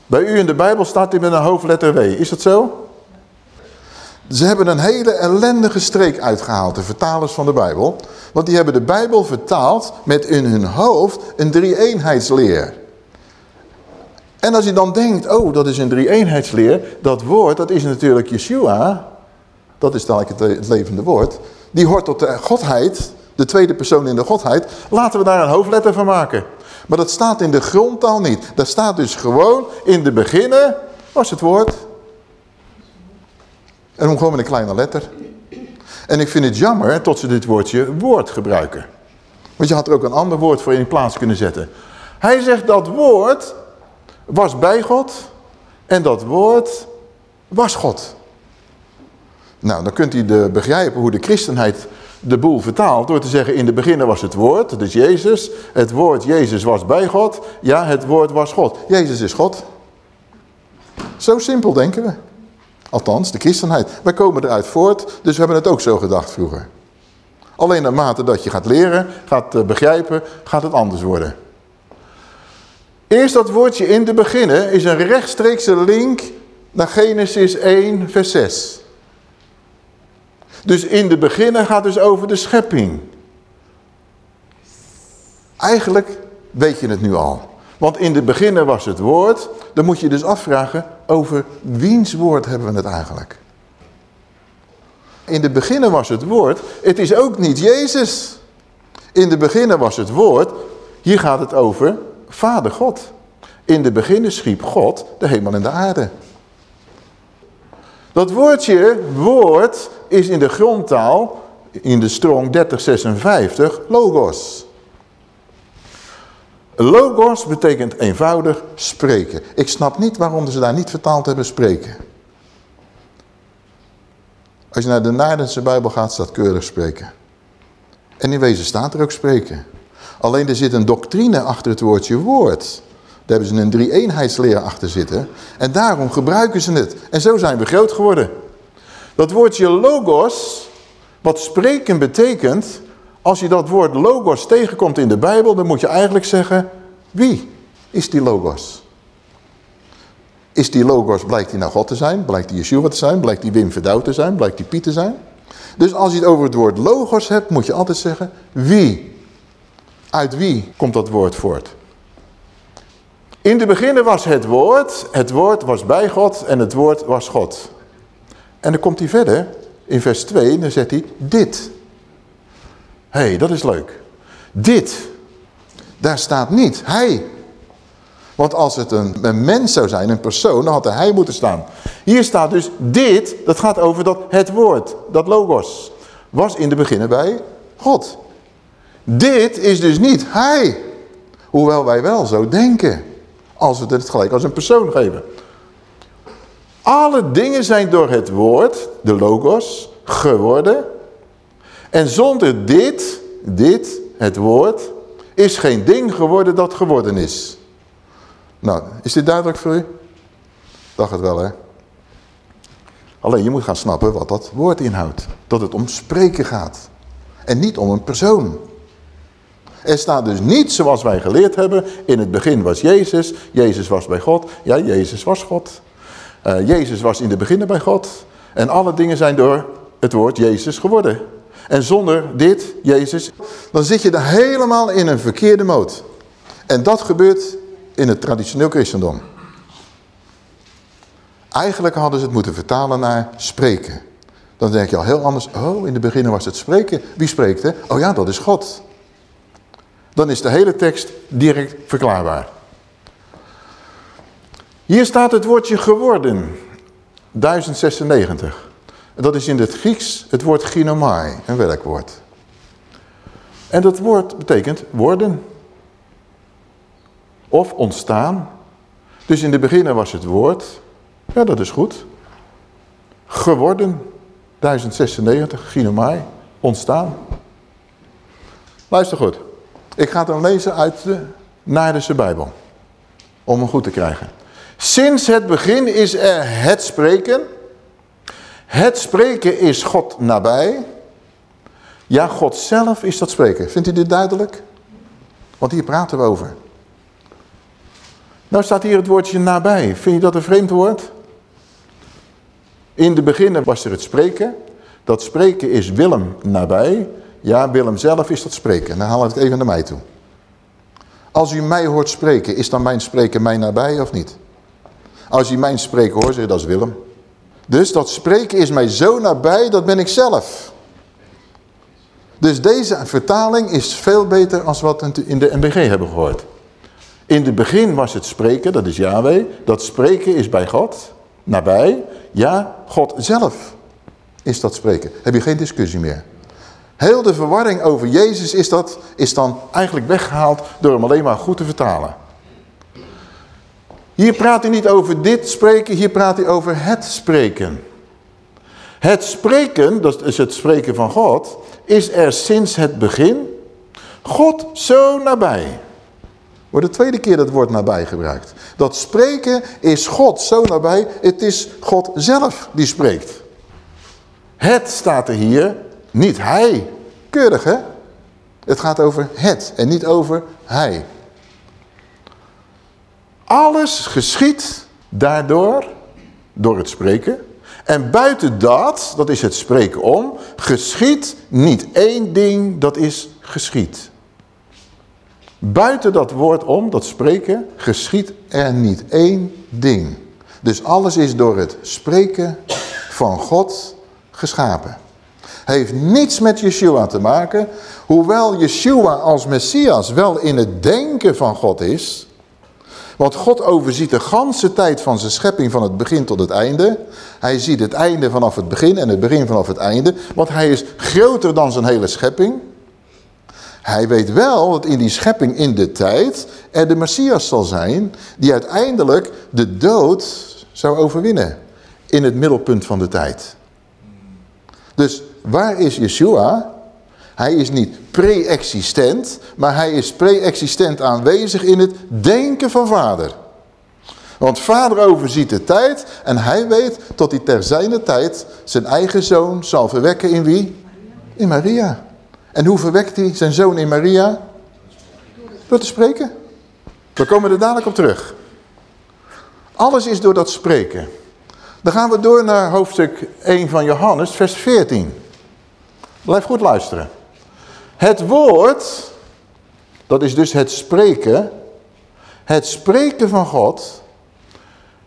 Bij u in de Bijbel staat hij met een hoofdletter W. Is dat zo? Ze hebben een hele ellendige streek uitgehaald, de vertalers van de Bijbel. Want die hebben de Bijbel vertaald met in hun hoofd een drie-eenheidsleer. En als je dan denkt, oh dat is een drie-eenheidsleer, dat woord dat is natuurlijk Yeshua, dat is dan het levende woord, die hoort tot de godheid, de tweede persoon in de godheid, laten we daar een hoofdletter van maken. Maar dat staat in de grondtaal niet. Daar staat dus gewoon in de beginnen was het woord. En om gewoon met een kleine letter. En ik vind het jammer tot ze dit woordje woord gebruiken. Want je had er ook een ander woord voor in plaats kunnen zetten. Hij zegt dat woord was bij God en dat woord was God. Nou, dan kunt u de begrijpen hoe de christenheid de boel vertaalt door te zeggen in de beginnen was het woord, dus Jezus. Het woord Jezus was bij God. Ja, het woord was God. Jezus is God. Zo simpel denken we. Althans, de christenheid. Wij komen eruit voort, dus we hebben het ook zo gedacht vroeger. Alleen naarmate dat je gaat leren, gaat eh, begrijpen, gaat het anders worden. Eerst dat woordje in de beginnen is een rechtstreekse link naar Genesis 1 vers 6. Dus in de beginnen gaat dus over de schepping. Eigenlijk weet je het nu al. Want in de beginnen was het woord. Dan moet je dus afvragen over wiens woord hebben we het eigenlijk. In de beginnen was het woord. Het is ook niet Jezus. In de beginnen was het woord. Hier gaat het over Vader God. In de beginnen schiep God de hemel en de aarde. Dat woordje, woord, is in de grondtaal, in de strong 3056, logos. Logos betekent eenvoudig spreken. Ik snap niet waarom ze daar niet vertaald hebben spreken. Als je naar de Naardense Bijbel gaat, staat keurig spreken. En in wezen staat er ook spreken. Alleen er zit een doctrine achter het woordje woord. Daar hebben ze een drie-eenheidsleer achter zitten. En daarom gebruiken ze het. En zo zijn we groot geworden. Dat woordje logos, wat spreken betekent... als je dat woord logos tegenkomt in de Bijbel... dan moet je eigenlijk zeggen... wie is die logos? Is die logos, blijkt die nou God te zijn? Blijkt die Yeshua te zijn? Blijkt die Wim Verdouw te zijn? Blijkt die Piet te zijn? Dus als je het over het woord logos hebt... moet je altijd zeggen wie. Uit wie komt dat woord voort? In de beginnen was het woord, het woord was bij God en het woord was God. En dan komt hij verder, in vers 2, dan zegt hij dit. Hé, hey, dat is leuk. Dit, daar staat niet hij. Want als het een, een, mens zou zijn, een persoon, dan had er hij moeten staan. Hier staat dus dit, dat gaat over dat het woord, dat logos, was in de beginnen bij God. Dit is dus niet hij. Hoewel wij wel zo denken. Als we het gelijk als een persoon geven. Alle dingen zijn door het woord, de logos, geworden. En zonder dit, dit, het woord, is geen ding geworden dat geworden is. Nou, is dit duidelijk voor u? Dacht het wel, hè? Alleen je moet gaan snappen wat dat woord inhoudt. Dat het om spreken gaat. En niet om een persoon. Er staat dus niet zoals wij geleerd hebben. In het begin was Jezus. Jezus was bij God. Ja, Jezus was God. Uh, Jezus was in de beginnen bij God. En alle dingen zijn door het woord Jezus geworden. En zonder dit, Jezus, dan zit je daar helemaal in een verkeerde moot. En dat gebeurt in het traditioneel christendom. Eigenlijk hadden ze het moeten vertalen naar spreken. Dan denk je al heel anders. Oh, in de beginnen was het spreken. Wie spreekt, hè? Oh ja, dat is God dan is de hele tekst direct verklaarbaar. Hier staat het woordje geworden, 1096. Dat is in het Grieks het woord ginomai, een werkwoord. En dat woord betekent worden. Of ontstaan. Dus in de beginnen was het woord. Ja, dat is goed. Geworden. 1096, Ginomai. Ontstaan. Luister goed. Ik ga het dan lezen uit de Naardense Bijbel. Om hem goed te krijgen. Sinds het begin is er het spreken. Het spreken is God nabij. Ja, God zelf is dat spreken. Vindt u dit duidelijk? Want hier praten we over. Nou staat hier het woordje nabij. Vind je dat een vreemd woord? In de beginnen was er het spreken. Dat spreken is Willem nabij. Ja, Willem zelf is dat spreken. Dan haal ik het even naar mij toe. Als u mij hoort spreken, is dan mijn spreken mij nabij of niet? Als u mijn spreken hoort, zeg je dat is Willem. Dus dat spreken is mij zo nabij, dat ben ik zelf. Dus deze vertaling is veel beter als wat we in de NBG hebben gehoord. In het begin was het spreken, dat is Yahweh. Dat spreken is bij God, nabij. Ja, God zelf is dat spreken. Heb je geen discussie meer. Heel de verwarring over Jezus is, dat, is dan eigenlijk weggehaald door hem alleen maar goed te vertalen. Hier praat hij niet over dit spreken, hier praat hij over het spreken. Het spreken, dat is het spreken van God, is er sinds het begin God zo nabij. Wordt de tweede keer dat woord nabij gebruikt. Dat spreken is God zo nabij, het is God zelf die spreekt. Het staat er hier, niet hij. Keurig hè? Het gaat over het en niet over hij. Alles geschiet daardoor, door het spreken. En buiten dat, dat is het spreken om, geschiet niet één ding, dat is geschiet. Buiten dat woord om, dat spreken, geschiet er niet één ding. Dus alles is door het spreken van God geschapen. Heeft niets met Yeshua te maken. Hoewel Yeshua als Messias wel in het denken van God is. Want God overziet de ganse tijd van zijn schepping van het begin tot het einde. Hij ziet het einde vanaf het begin en het begin vanaf het einde. Want hij is groter dan zijn hele schepping. Hij weet wel dat in die schepping in de tijd er de Messias zal zijn... die uiteindelijk de dood zou overwinnen in het middelpunt van de tijd. Dus waar is Yeshua? Hij is niet pre-existent, maar hij is pre-existent aanwezig in het denken van vader. Want vader overziet de tijd en hij weet tot hij ter zijne tijd zijn eigen zoon zal verwekken in wie? In Maria. En hoe verwekt hij zijn zoon in Maria? Door te spreken. We komen er dadelijk op terug. Alles is door dat spreken. Dan gaan we door naar hoofdstuk 1 van Johannes, vers 14. Blijf goed luisteren. Het woord, dat is dus het spreken. Het spreken van God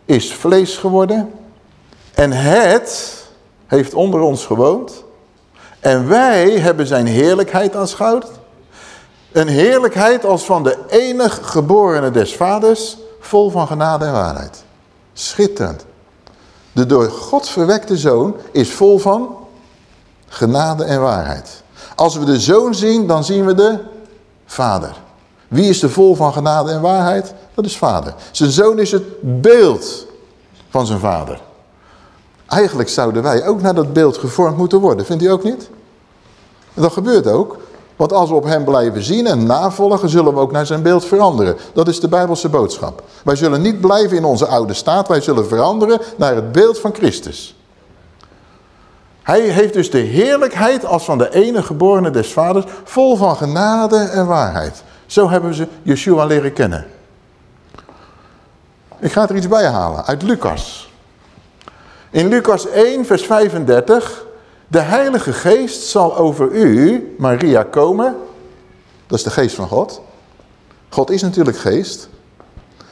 is vlees geworden. En het heeft onder ons gewoond. En wij hebben zijn heerlijkheid aanschouwd. Een heerlijkheid als van de enig geborene des vaders, vol van genade en waarheid. Schitterend. De door God verwekte zoon is vol van genade en waarheid. Als we de zoon zien, dan zien we de vader. Wie is de vol van genade en waarheid? Dat is vader. Zijn zoon is het beeld van zijn vader. Eigenlijk zouden wij ook naar dat beeld gevormd moeten worden. Vindt u ook niet? Dat gebeurt ook. Want als we op hem blijven zien en navolgen, zullen we ook naar zijn beeld veranderen. Dat is de Bijbelse boodschap. Wij zullen niet blijven in onze oude staat, wij zullen veranderen naar het beeld van Christus. Hij heeft dus de heerlijkheid als van de enige geborene des vaders, vol van genade en waarheid. Zo hebben ze Yeshua leren kennen. Ik ga er iets bij halen uit Lucas. In Lucas 1 vers 35. De heilige geest zal over u, Maria, komen. Dat is de geest van God. God is natuurlijk geest.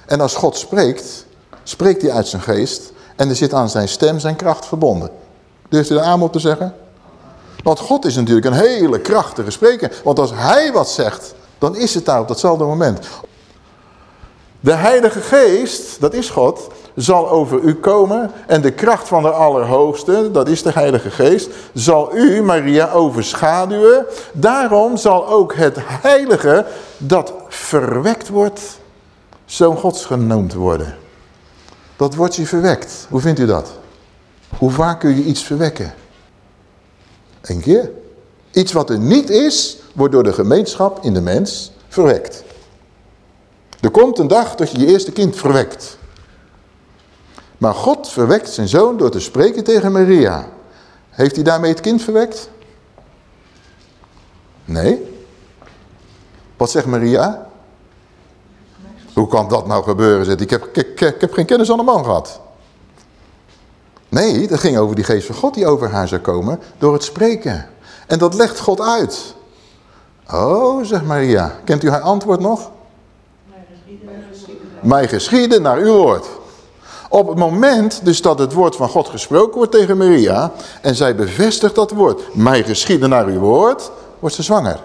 En als God spreekt, spreekt hij uit zijn geest. En er zit aan zijn stem zijn kracht verbonden. Durft u er aan op te zeggen? Want God is natuurlijk een hele krachtige spreker. Want als hij wat zegt, dan is het daar op datzelfde moment. De heilige geest, dat is God, zal over u komen en de kracht van de Allerhoogste, dat is de Heilige Geest, zal u, Maria, overschaduwen. Daarom zal ook het Heilige dat verwekt wordt, zoon Gods genoemd worden. Dat wordt je verwekt. Hoe vindt u dat? Hoe vaak kun je iets verwekken? Eén keer. Iets wat er niet is, wordt door de gemeenschap in de mens verwekt. Er komt een dag dat je je eerste kind verwekt. Maar God verwekt zijn zoon door te spreken tegen Maria. Heeft hij daarmee het kind verwekt? Nee. Wat zegt Maria? Hoe kan dat nou gebeuren? Ik heb, ik, ik heb geen kennis aan de man gehad. Nee, dat ging over die geest van God die over haar zou komen door het spreken. En dat legt God uit. Oh, zegt Maria. Kent u haar antwoord nog? Mij geschieden naar uw woord. Op het moment dus dat het woord van God gesproken wordt tegen Maria... en zij bevestigt dat woord, mij geschieden naar uw woord... wordt ze zwanger.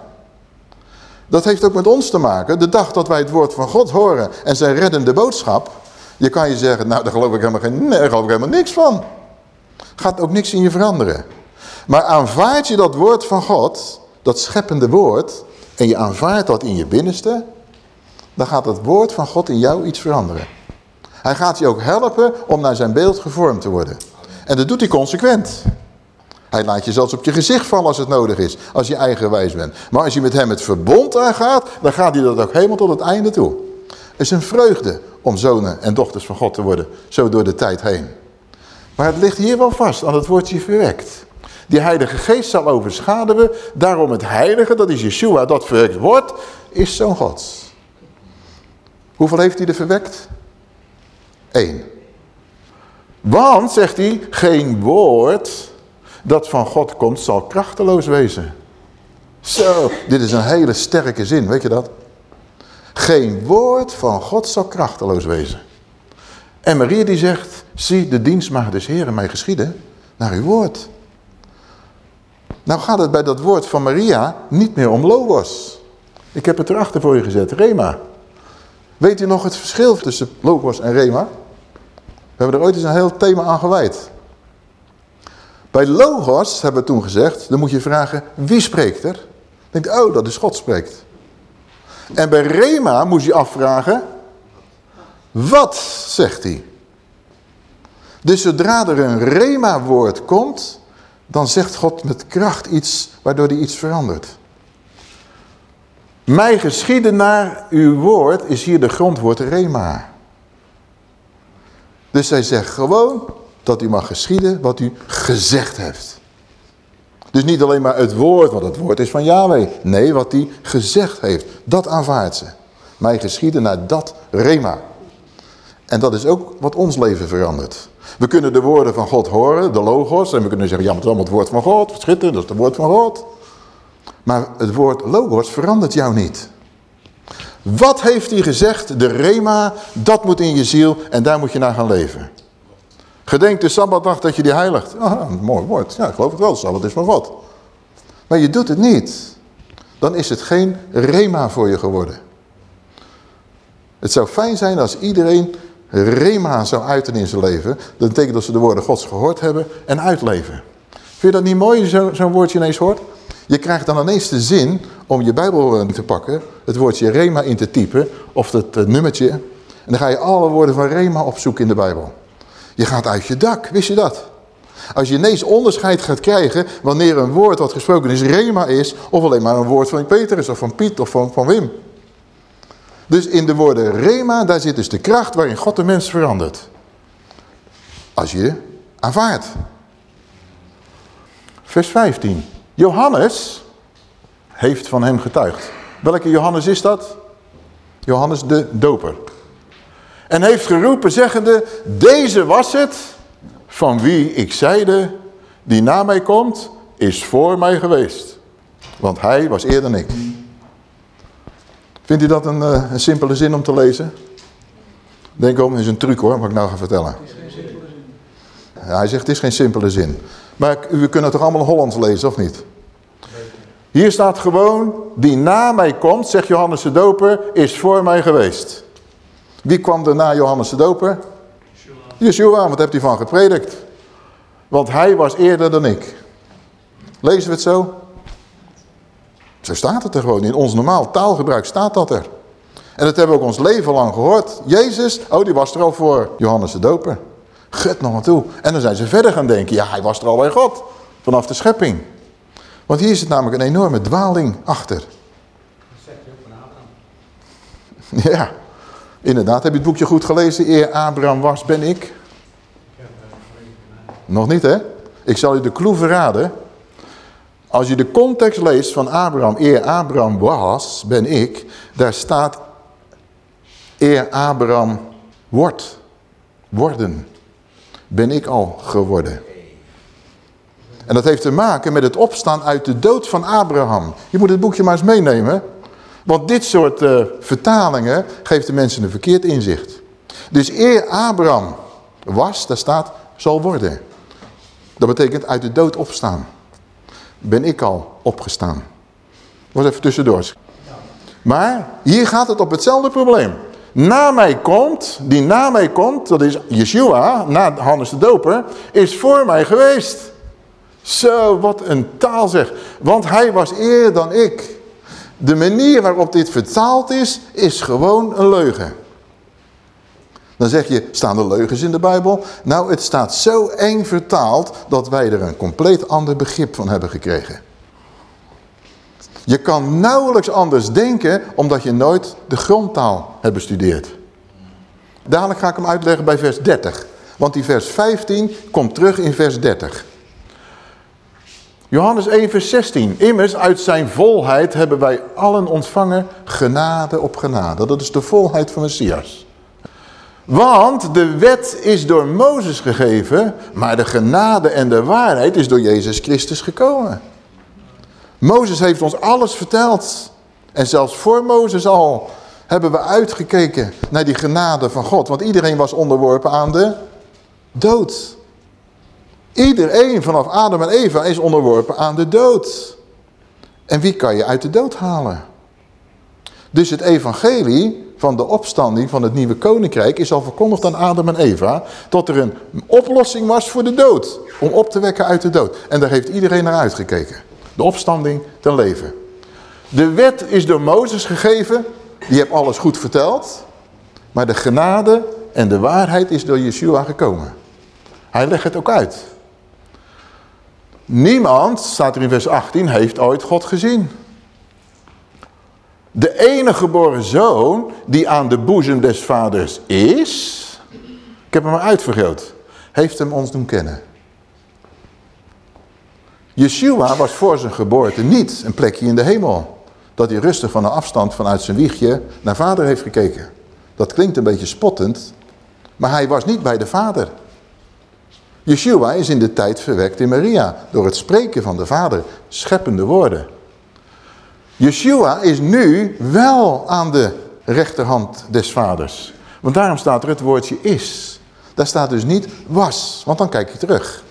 Dat heeft ook met ons te maken. De dag dat wij het woord van God horen en zijn reddende boodschap... je kan je zeggen, nou daar geloof ik helemaal, geen, nee, daar geloof ik helemaal niks van. Gaat ook niks in je veranderen. Maar aanvaard je dat woord van God, dat scheppende woord... en je aanvaardt dat in je binnenste... dan gaat het woord van God in jou iets veranderen. Hij gaat je ook helpen om naar zijn beeld gevormd te worden. En dat doet hij consequent. Hij laat je zelfs op je gezicht vallen als het nodig is. Als je eigenwijs bent. Maar als je met hem het verbond aangaat, dan gaat hij dat ook helemaal tot het einde toe. Het is een vreugde om zonen en dochters van God te worden. Zo door de tijd heen. Maar het ligt hier wel vast aan het woordje verwekt. Die heilige geest zal overschaduwen. Daarom het heilige, dat is Yeshua, dat verwekt wordt, is zo'n Gods. Hoeveel heeft hij er verwekt? Eén. Want, zegt hij, geen woord dat van God komt zal krachteloos wezen. Zo, dit is een hele sterke zin, weet je dat? Geen woord van God zal krachteloos wezen. En Maria die zegt, zie de dienstmaagd des Heren mij geschieden naar uw woord. Nou gaat het bij dat woord van Maria niet meer om logos. Ik heb het erachter voor je gezet, rema. Weet u nog het verschil tussen logos en rema? We hebben er ooit eens een heel thema aan gewijd. Bij logos hebben we toen gezegd, dan moet je vragen, wie spreekt er? Denk, oh, dat is God spreekt. En bij Rema moest je afvragen, wat zegt hij? Dus zodra er een Rema-woord komt, dan zegt God met kracht iets waardoor hij iets verandert. Mij geschieden naar uw woord is hier de grondwoord Rema. Dus hij zegt gewoon dat u mag geschieden wat u gezegd heeft. Dus niet alleen maar het woord, want het woord is van Yahweh. Nee, wat hij gezegd heeft, dat aanvaardt ze. Mij geschieden naar dat rema. En dat is ook wat ons leven verandert. We kunnen de woorden van God horen, de logos. En we kunnen zeggen, ja, maar het is allemaal het woord van God. Schitterend, dat is het woord van God. Maar het woord logos verandert jou niet. Wat heeft hij gezegd? De rema, dat moet in je ziel en daar moet je naar gaan leven. Gedenk de Sabbatdag dat je die heiligt. Ah, mooi woord. Ja, ik geloof het wel. Sabbat is van God. Maar je doet het niet. Dan is het geen rema voor je geworden. Het zou fijn zijn als iedereen rema zou uiten in zijn leven. Dat betekent dat ze de woorden gods gehoord hebben en uitleven. Vind je dat niet mooi, zo'n zo woordje ineens hoort? Je krijgt dan ineens de zin om je Bijbel te pakken, het woordje Rema in te typen, of het eh, nummertje. En dan ga je alle woorden van Rema opzoeken in de Bijbel. Je gaat uit je dak, wist je dat? Als je ineens onderscheid gaat krijgen wanneer een woord wat gesproken is Rema is, of alleen maar een woord van Petrus of van Piet of van, van Wim. Dus in de woorden Rema, daar zit dus de kracht waarin God de mens verandert. Als je aanvaardt. Vers 15. Johannes heeft van hem getuigd. Welke Johannes is dat? Johannes de doper. En heeft geroepen zeggende, deze was het van wie ik zeide, die na mij komt, is voor mij geweest. Want hij was eerder dan ik. Vindt u dat een, uh, een simpele zin om te lezen? Denk om, het is een truc hoor, wat ik nou ga vertellen. Ja, hij zegt, het is geen simpele zin. Maar we kunnen toch allemaal Hollands lezen, of niet? Hier staat gewoon, die na mij komt, zegt Johannes de Doper, is voor mij geweest. Wie kwam er na Johannes de Doper? Yeshua, wat hebt hij van gepredikt? Want hij was eerder dan ik. Lezen we het zo? Zo staat het er gewoon. In ons normaal taalgebruik staat dat er. En dat hebben we ook ons leven lang gehoord. Jezus, oh die was er al voor Johannes de Doper. Gut nog maar toe. En dan zijn ze verder gaan denken, ja hij was er al bij God. Vanaf de schepping. Want hier zit namelijk een enorme dwaling achter. Dat zegt je ook van Abraham. Ja, inderdaad. Heb je het boekje goed gelezen? Eer Abraham was, ben ik. Nog niet hè? Ik zal u de kloe verraden. Als je de context leest van Abraham, eer Abraham was, ben ik, daar staat eer Abraham wordt, worden, ben ik al geworden. En dat heeft te maken met het opstaan uit de dood van Abraham. Je moet het boekje maar eens meenemen. Want dit soort uh, vertalingen geeft de mensen een verkeerd inzicht. Dus eer Abraham was, daar staat, zal worden. Dat betekent uit de dood opstaan. Ben ik al opgestaan. Was even tussendoor. Maar hier gaat het op hetzelfde probleem. Na mij komt, die na mij komt, dat is Yeshua, na Hannes de Doper, is voor mij geweest. Zo, wat een taal zeg. Want hij was eerder dan ik. De manier waarop dit vertaald is, is gewoon een leugen. Dan zeg je, staan er leugens in de Bijbel? Nou, het staat zo eng vertaald dat wij er een compleet ander begrip van hebben gekregen. Je kan nauwelijks anders denken omdat je nooit de grondtaal hebt bestudeerd. Dadelijk ga ik hem uitleggen bij vers 30. Want die vers 15 komt terug in vers 30. Johannes 1 vers 16. Immers uit zijn volheid hebben wij allen ontvangen genade op genade. Dat is de volheid van Messias. Want de wet is door Mozes gegeven, maar de genade en de waarheid is door Jezus Christus gekomen. Mozes heeft ons alles verteld. En zelfs voor Mozes al hebben we uitgekeken naar die genade van God. Want iedereen was onderworpen aan de dood. Iedereen vanaf Adam en Eva is onderworpen aan de dood. En wie kan je uit de dood halen? Dus het evangelie van de opstanding van het nieuwe koninkrijk is al verkondigd aan Adam en Eva. Dat er een oplossing was voor de dood. Om op te wekken uit de dood. En daar heeft iedereen naar uitgekeken. De opstanding ten leven. De wet is door Mozes gegeven. Die heeft alles goed verteld. Maar de genade en de waarheid is door Yeshua gekomen. Hij legt het ook uit. Niemand, staat er in vers 18, heeft ooit God gezien. De enige geboren zoon die aan de boezem des vaders is, ik heb hem uitvergroot, heeft hem ons doen kennen. Yeshua was voor zijn geboorte niet een plekje in de hemel. Dat hij rustig van een afstand vanuit zijn wiegje naar vader heeft gekeken. Dat klinkt een beetje spottend, maar hij was niet bij de vader. Yeshua is in de tijd verwekt in Maria door het spreken van de vader, scheppende woorden. Yeshua is nu wel aan de rechterhand des vaders. Want daarom staat er het woordje is. Daar staat dus niet was, want dan kijk je terug.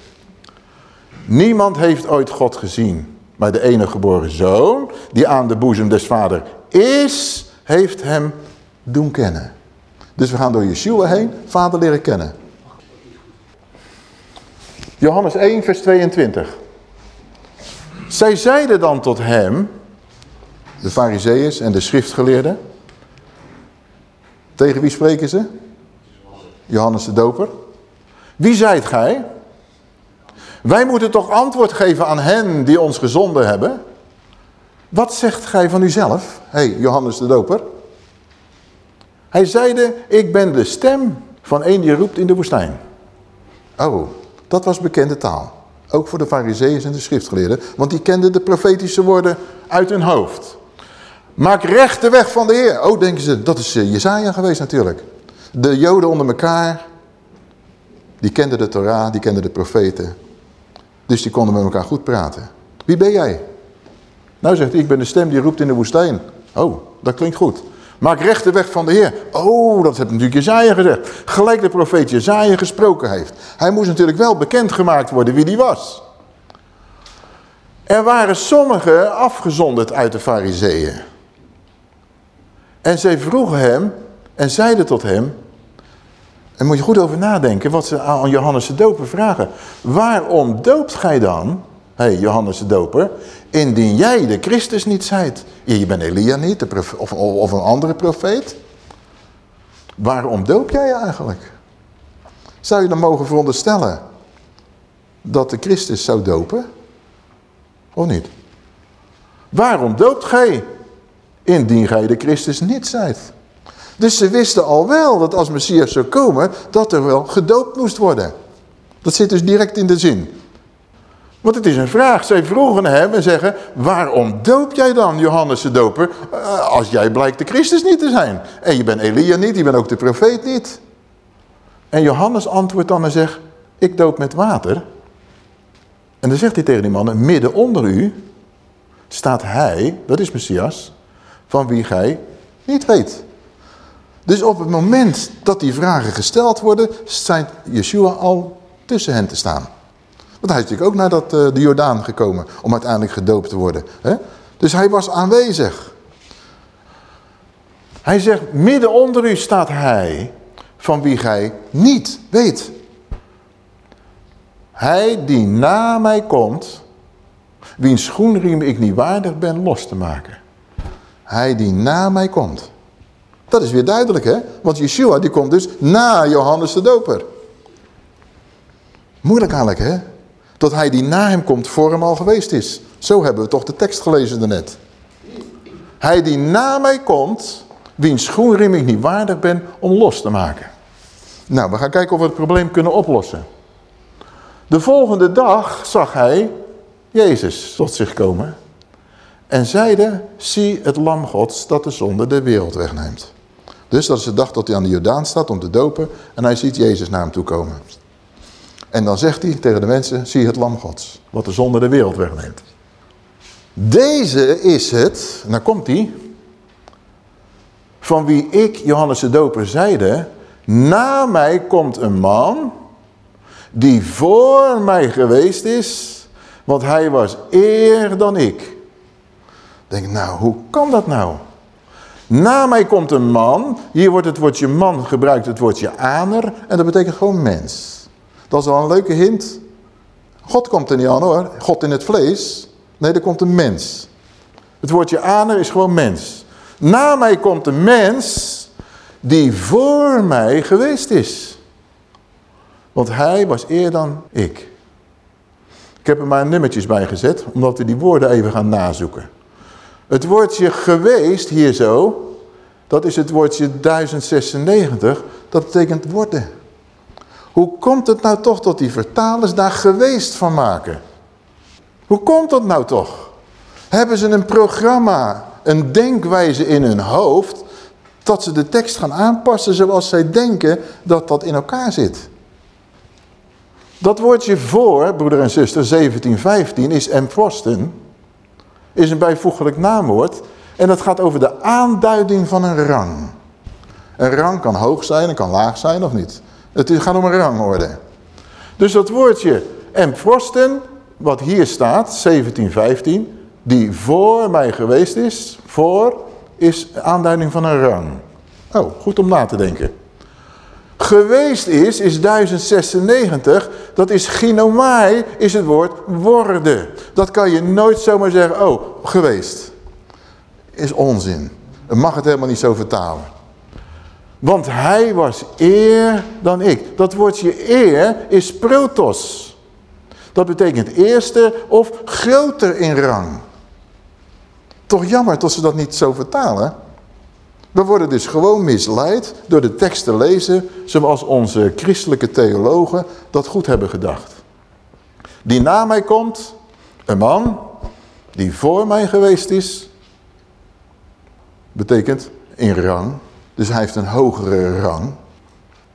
Niemand heeft ooit God gezien. Maar de enige geboren zoon, die aan de boezem des vader is, heeft hem doen kennen. Dus we gaan door Yeshua heen, vader leren kennen. Johannes 1 vers 22. Zij zeiden dan tot hem, de fariseeërs en de schriftgeleerden. Tegen wie spreken ze? Johannes de doper. Wie zijt gij? Wij moeten toch antwoord geven aan hen die ons gezonden hebben. Wat zegt gij van uzelf, hé hey, Johannes de Doper? Hij zeide, ik ben de stem van een die roept in de woestijn. Oh, dat was bekende taal. Ook voor de fariseeën en de schriftgeleerden. Want die kenden de profetische woorden uit hun hoofd. Maak recht de weg van de Heer. Oh, denken ze, dat is eh, Jezaja geweest natuurlijk. De joden onder elkaar, die kenden de Torah, die kenden de profeten. Dus die konden met elkaar goed praten. Wie ben jij? Nou zegt hij, ik ben de stem die roept in de woestijn. Oh, dat klinkt goed. Maak recht de weg van de Heer. Oh, dat heeft natuurlijk Jezaja gezegd. Gelijk de profeet Jezaja gesproken heeft. Hij moest natuurlijk wel bekendgemaakt worden wie die was. Er waren sommigen afgezonderd uit de fariseeën. En zij vroegen hem en zeiden tot hem... En moet je goed over nadenken wat ze aan Johannes de Doper vragen. Waarom doopt gij dan, hé hey, Johannes de Doper, indien jij de Christus niet zijt? Je bent Elia niet, de of, of een andere profeet. Waarom doop jij eigenlijk? Zou je dan mogen veronderstellen dat de Christus zou dopen? Of niet? Waarom doopt gij, indien gij de Christus niet zijt? Dus ze wisten al wel dat als Messias zou komen, dat er wel gedoopt moest worden. Dat zit dus direct in de zin. Want het is een vraag. Zij vroegen hem en zeggen, waarom doop jij dan, Johannes de doper, eh, als jij blijkt de Christus niet te zijn? En je bent Elia niet, je bent ook de profeet niet. En Johannes antwoordt dan en zegt, ik doop met water. En dan zegt hij tegen die mannen, midden onder u staat hij, dat is Messias, van wie gij niet weet. Dus op het moment dat die vragen gesteld worden, zijn Yeshua al tussen hen te staan. Want hij is natuurlijk ook naar dat, uh, de Jordaan gekomen om uiteindelijk gedoopt te worden. Hè? Dus hij was aanwezig. Hij zegt, midden onder u staat hij van wie gij niet weet. Hij die na mij komt, wiens schoenriem ik niet waardig ben los te maken. Hij die na mij komt. Dat is weer duidelijk, hè? Want Yeshua die komt dus na Johannes de Doper. Moeilijk eigenlijk, hè? Dat hij die na hem komt voor hem al geweest is. Zo hebben we toch de tekst gelezen daarnet. Hij die na mij komt, wiens schoenriem ik niet waardig ben om los te maken. Nou, we gaan kijken of we het probleem kunnen oplossen. De volgende dag zag hij Jezus tot zich komen. En zeide, zie het lam gods dat de zonde de wereld wegneemt. Dus dat is de dag dat hij aan de Jordaan staat om te dopen. En hij ziet Jezus naar hem toe komen. En dan zegt hij tegen de mensen, zie het lam gods. Wat de zonde de wereld wegneemt. Deze is het, en dan komt hij. Van wie ik, Johannes de Doper, zeide. Na mij komt een man die voor mij geweest is. Want hij was eer dan ik. Denk, nou, hoe kan dat nou? Na mij komt een man. Hier wordt het woordje man gebruikt, het woordje aner. En dat betekent gewoon mens. Dat is wel een leuke hint. God komt er niet aan hoor. God in het vlees. Nee, er komt een mens. Het woordje aner is gewoon mens. Na mij komt een mens die voor mij geweest is. Want hij was eer dan ik. Ik heb er maar nummertjes bij gezet, omdat we die woorden even gaan nazoeken. Het woordje geweest hier zo, dat is het woordje 1096, dat betekent worden. Hoe komt het nou toch dat die vertalers daar geweest van maken? Hoe komt dat nou toch? Hebben ze een programma, een denkwijze in hun hoofd... dat ze de tekst gaan aanpassen zoals zij denken dat dat in elkaar zit? Dat woordje voor, broeder en zuster, 1715, is emfrosten. Is een bijvoeglijk naamwoord. En dat gaat over de aanduiding van een rang. Een rang kan hoog zijn en kan laag zijn of niet. Het gaat om een rangorde. Dus dat woordje emfrosten, wat hier staat, 1715, die voor mij geweest is, voor, is aanduiding van een rang. Oh, goed om na te denken. Geweest is, is 1096, dat is ginomai, is het woord worden. Dat kan je nooit zomaar zeggen, oh, geweest. Is onzin. Je mag het helemaal niet zo vertalen. Want hij was eer dan ik. Dat woordje eer is protos. Dat betekent eerste of groter in rang. Toch jammer dat ze dat niet zo vertalen. We worden dus gewoon misleid door de tekst te lezen zoals onze christelijke theologen dat goed hebben gedacht. Die na mij komt, een man die voor mij geweest is, betekent in rang. Dus hij heeft een hogere rang.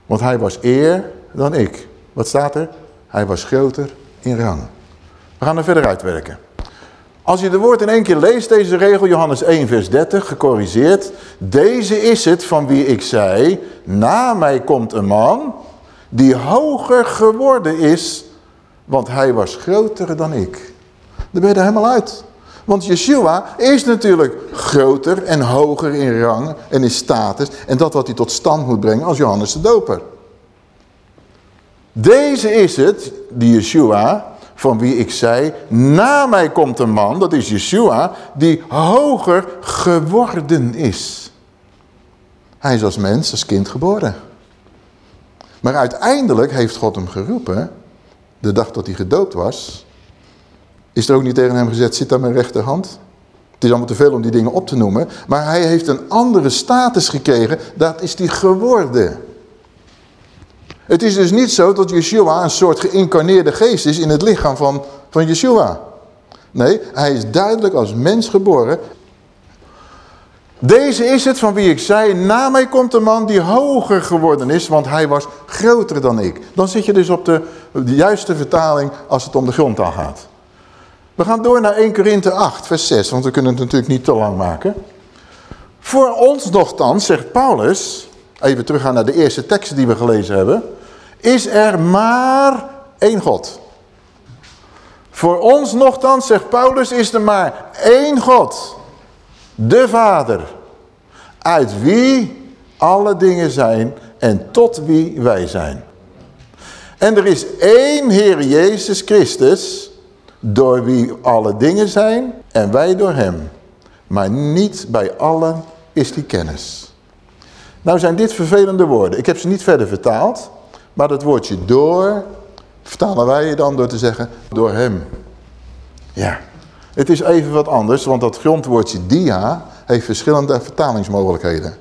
Want hij was eer dan ik. Wat staat er? Hij was groter in rang. We gaan er verder uitwerken. Als je de woord in één keer leest, deze regel, Johannes 1 vers 30, gecorrigeerd. Deze is het van wie ik zei, na mij komt een man die hoger geworden is, want hij was groter dan ik. Dan ben je er helemaal uit. Want Yeshua is natuurlijk groter en hoger in rang en in status. En dat wat hij tot stand moet brengen als Johannes de Doper. Deze is het, die Yeshua, van wie ik zei, na mij komt een man, dat is Yeshua, die hoger geworden is. Hij is als mens, als kind geboren. Maar uiteindelijk heeft God hem geroepen, de dag dat hij gedoopt was, is er ook niet tegen hem gezet, zit aan mijn rechterhand. Het is allemaal te veel om die dingen op te noemen. Maar hij heeft een andere status gekregen, dat is hij geworden. Het is dus niet zo dat Yeshua een soort geïncarneerde geest is in het lichaam van, van Yeshua. Nee, hij is duidelijk als mens geboren. Deze is het van wie ik zei, na mij komt een man die hoger geworden is, want hij was groter dan ik. Dan zit je dus op de, juiste vertaling als het om de grond aan gaat. We gaan door naar 1 Korinthe 8, vers 6, want we kunnen het natuurlijk niet te lang maken. Voor ons nogthans, zegt Paulus, even teruggaan naar de eerste teksten die we gelezen hebben, is er maar één God. Voor ons nogthans, zegt Paulus, is er maar één God. De Vader. Uit wie alle dingen zijn en tot wie wij zijn. En er is één Heer Jezus Christus, door wie alle dingen zijn en wij door hem. Maar niet bij allen is die kennis. Nou zijn dit vervelende woorden. Ik heb ze niet verder vertaald. Maar dat woordje door, vertalen wij je dan door te zeggen, door hem. Ja, het is even wat anders, want dat grondwoordje dia heeft verschillende vertalingsmogelijkheden.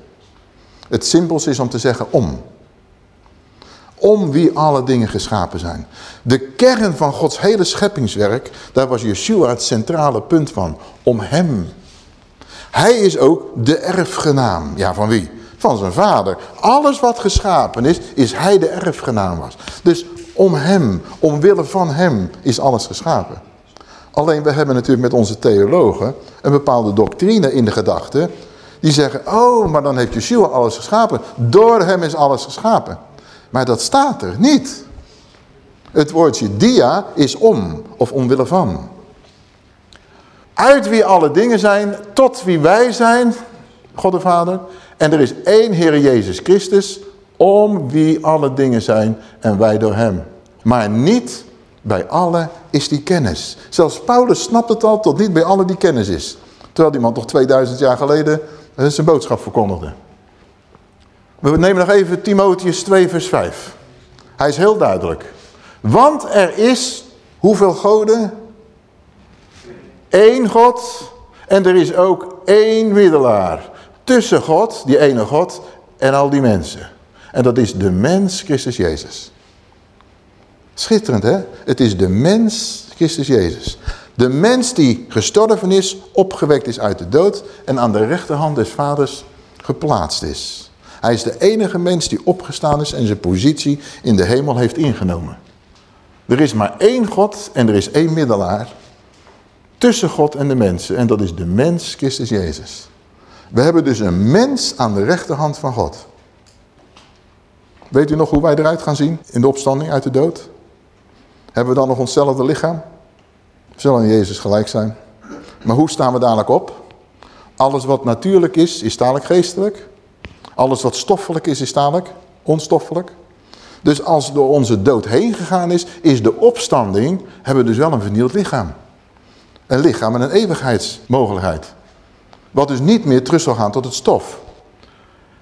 Het simpelste is om te zeggen om. Om wie alle dingen geschapen zijn. De kern van Gods hele scheppingswerk, daar was Yeshua het centrale punt van. Om hem. Hij is ook de erfgenaam. Ja, van wie? Van zijn vader. Alles wat geschapen is, is hij de erfgenaam was. Dus om hem, omwille van hem, is alles geschapen. Alleen we hebben natuurlijk met onze theologen een bepaalde doctrine in de gedachte. Die zeggen, oh, maar dan heeft Yeshua alles geschapen. Door hem is alles geschapen. Maar dat staat er niet. Het woordje dia is om of omwille van. Uit wie alle dingen zijn, tot wie wij zijn, God de Vader. En er is één Heer Jezus Christus, om wie alle dingen zijn en wij door hem. Maar niet bij alle is die kennis. Zelfs Paulus snapt het al tot niet bij alle die kennis is. Terwijl die man toch 2000 jaar geleden zijn boodschap verkondigde. We nemen nog even Timotheus 2 vers 5. Hij is heel duidelijk. Want er is hoeveel goden? Eén God en er is ook één middelaar tussen God, die ene God, en al die mensen. En dat is de mens Christus Jezus. Schitterend hè? Het is de mens Christus Jezus. De mens die gestorven is, opgewekt is uit de dood en aan de rechterhand des vaders geplaatst is. Hij is de enige mens die opgestaan is en zijn positie in de hemel heeft ingenomen. Er is maar één God en er is één middelaar tussen God en de mensen. En dat is de mens Christus Jezus. We hebben dus een mens aan de rechterhand van God. Weet u nog hoe wij eruit gaan zien in de opstanding uit de dood? Hebben we dan nog onszelfde lichaam? We zullen aan Jezus gelijk zijn. Maar hoe staan we dadelijk op? Alles wat natuurlijk is, is dadelijk geestelijk. Alles wat stoffelijk is, is dadelijk onstoffelijk. Dus als door onze dood heen gegaan is, is de opstanding, hebben we dus wel een vernield lichaam. Een lichaam en een eeuwigheidsmogelijkheid. Wat dus niet meer terug zal gaan tot het stof.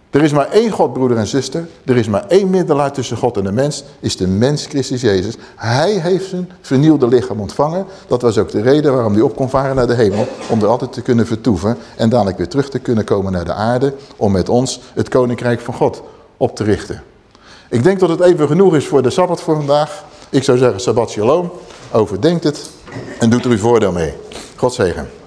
Er is maar één God, broeder en zuster. Er is maar één middelaar tussen God en de mens. Is de mens Christus Jezus. Hij heeft zijn vernieuwde lichaam ontvangen. Dat was ook de reden waarom hij op kon varen naar de hemel. Om er altijd te kunnen vertoeven. En dadelijk weer terug te kunnen komen naar de aarde. Om met ons het koninkrijk van God op te richten. Ik denk dat het even genoeg is voor de Sabbat voor vandaag. Ik zou zeggen Sabbat Shalom. Overdenkt het. En doet er uw voordeel mee. God zegen.